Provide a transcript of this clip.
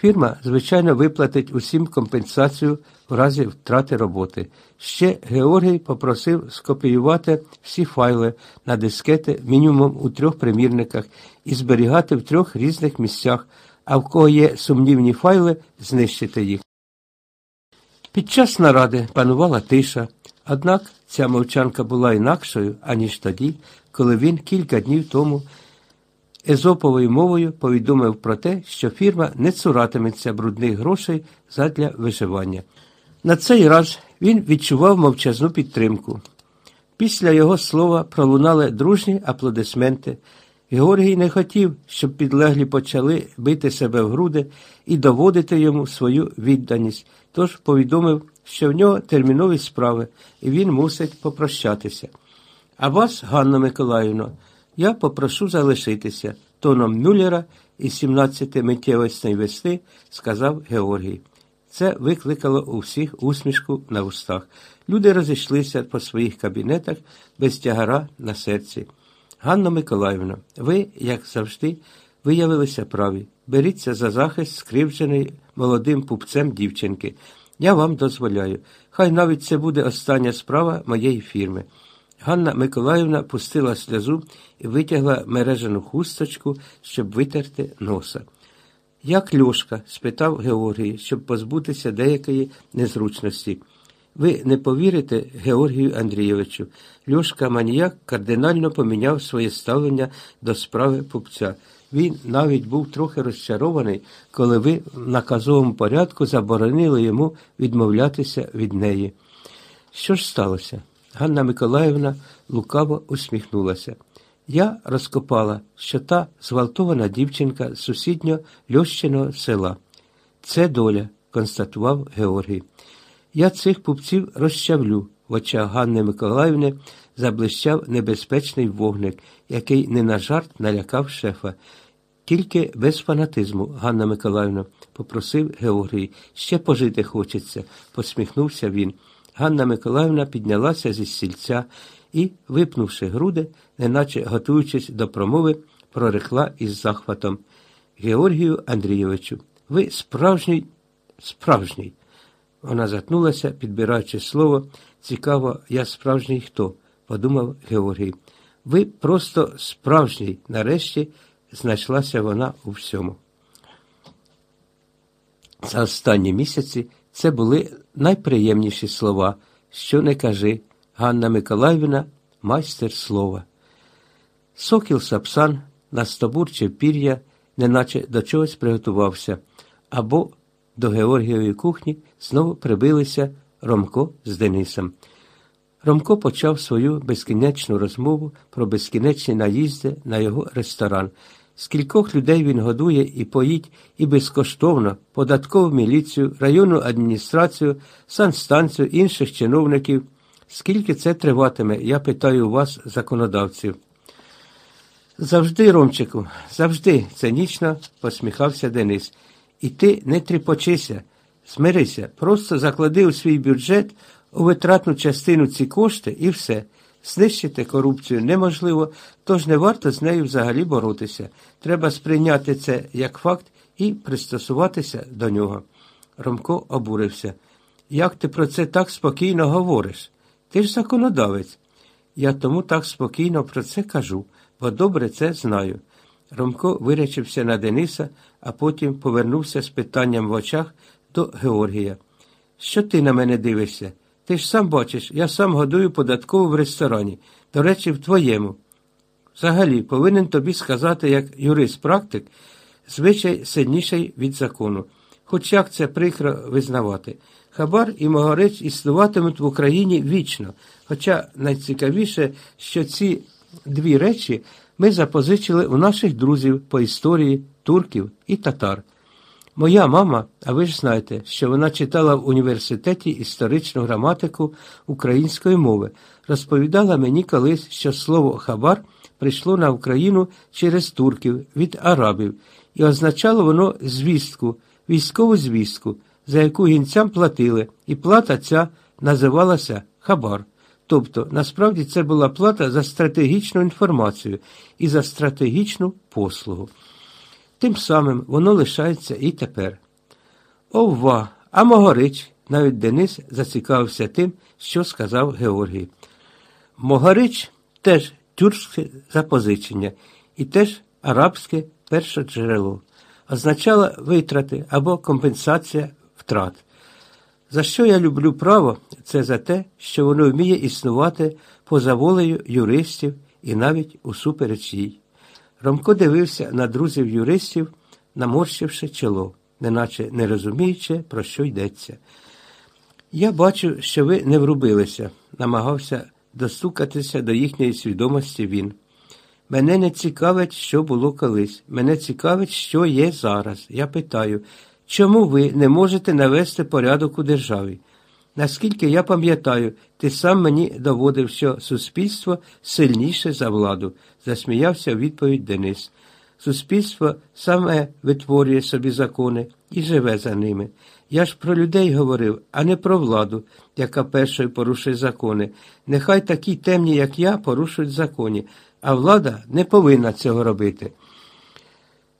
Фірма, звичайно, виплатить усім компенсацію в разі втрати роботи. Ще Георгій попросив скопіювати всі файли на дискети мінімум у трьох примірниках і зберігати в трьох різних місцях, а в кого є сумнівні файли, знищити їх. Під час наради панувала тиша, однак ця мовчанка була інакшою, аніж тоді, коли він кілька днів тому езоповою мовою повідомив про те, що фірма не цуратиметься брудних грошей задля виживання. На цей раз він відчував мовчазну підтримку. Після його слова пролунали дружні аплодисменти. Георгій не хотів, щоб підлеглі почали бити себе в груди і доводити йому свою відданість, тож повідомив, що в нього термінові справи, і він мусить попрощатися. А вас, Ганна Миколаївна, я попрошу залишитися, тоном Мюллера із 17 миттєвостей вести, сказав Георгій. Це викликало у всіх усмішку на устах. Люди розійшлися по своїх кабінетах без тягара на серці. Ганна Миколаївна, ви, як завжди, виявилися праві. Беріться за захист, скривджений молодим пупцем дівчинки. Я вам дозволяю. Хай навіть це буде остання справа моєї фірми. Ганна Миколаївна пустила сльозу і витягла мережену хусточку, щоб витерти носа. Як Льошка? спитав Георгій, щоб позбутися деякої незручності. Ви не повірите Георгію Андрійовичу. Льошка Маніяк кардинально поміняв своє ставлення до справи пупця. Він навіть був трохи розчарований, коли ви в наказовому порядку заборонили йому відмовлятися від неї. Що ж сталося? Ганна Миколаївна лукаво усміхнулася. Я розкопала, що та зґвалтована дівчинка з сусіднього Льощиного села. Це доля, констатував Георгій. Я цих пупців розчавлю. В очах Ганни Миколаївни заблищав небезпечний вогник, який не на жарт налякав шефа. Тільки без фанатизму, Ганна Миколаївна, попросив Георгій. Ще пожити хочеться, посміхнувся він. Ганна Миколаївна піднялася зі стільця і, випнувши груди, неначе готуючись до промови, прорекла із захватом. Георгію Андрійовичу, ви справжній, справжній. Вона затнулася, підбираючи слово. Цікаво, я справжній хто, подумав Георгій. Ви просто справжній, нарешті знайшлася вона у всьому. За останні місяці це були найприємніші слова, що не кажи, Ганна Миколаївна, майстер слова. Сокіл Сапсан настобурчив пір'я, неначе до чогось приготувався, або до Георгієвої кухні знову прибилися Ромко з Денисом. Ромко почав свою безкінечну розмову про безкінечні наїзди на його ресторан. Скількох людей він годує і поїть і безкоштовно податкову міліцію, районну адміністрацію, санстанцію, інших чиновників. Скільки це триватиме, я питаю вас, законодавців. Завжди, Ромчику, завжди, цинічно посміхався Денис. І ти не тріпочися, смирися, просто заклади у свій бюджет у витратну частину ці кошти і все. Знищити корупцію неможливо, тож не варто з нею взагалі боротися. Треба сприйняти це як факт і пристосуватися до нього. Ромко обурився. Як ти про це так спокійно говориш? Ти ж законодавець. Я тому так спокійно про це кажу, бо добре це знаю. Ромко вирячився на Дениса, а потім повернувся з питанням в очах до Георгія. Що ти на мене дивишся? Ти ж сам бачиш, я сам годую податкову в ресторані, до речі, в твоєму. Взагалі, повинен тобі сказати, як юрист-практик, звичай сильніший від закону. Хоч як це прикро визнавати. Хабар і Могорець існуватимуть в Україні вічно. Хоча найцікавіше, що ці дві речі ми запозичили у наших друзів по історії турків і татар. Моя мама, а ви ж знаєте, що вона читала в університеті історичну граматику української мови, розповідала мені колись, що слово хабар прийшло на Україну через турків від арабів, і означало воно звістку, військову звістку, за яку гінцям платили, і плата ця називалася хабар. Тобто, насправді це була плата за стратегічну інформацію і за стратегічну послугу. Тим самим воно лишається і тепер. Ова, а могорич, навіть Денис зацікавився тим, що сказав Георгій. Могорич теж тюркське запозичення і теж арабське першоджерело. Означало витрати або компенсація втрат. За що я люблю право, це за те, що воно вміє існувати поза волею юристів і навіть усупереч їй. Ромко дивився на друзів юристів, наморщивши чоло, неначе не розуміючи, про що йдеться. Я бачу, що ви не врубилися, намагався достукатися до їхньої свідомості він. Мене не цікавить, що було колись. Мене цікавить, що є зараз. Я питаю, чому ви не можете навести порядок у державі? Наскільки я пам'ятаю, ти сам мені доводив, що суспільство сильніше за владу, засміявся в відповідь Денис. Суспільство саме витворює собі закони і живе за ними. Я ж про людей говорив, а не про владу, яка першою порушує закони. Нехай такі темні, як я, порушують закони, а влада не повинна цього робити.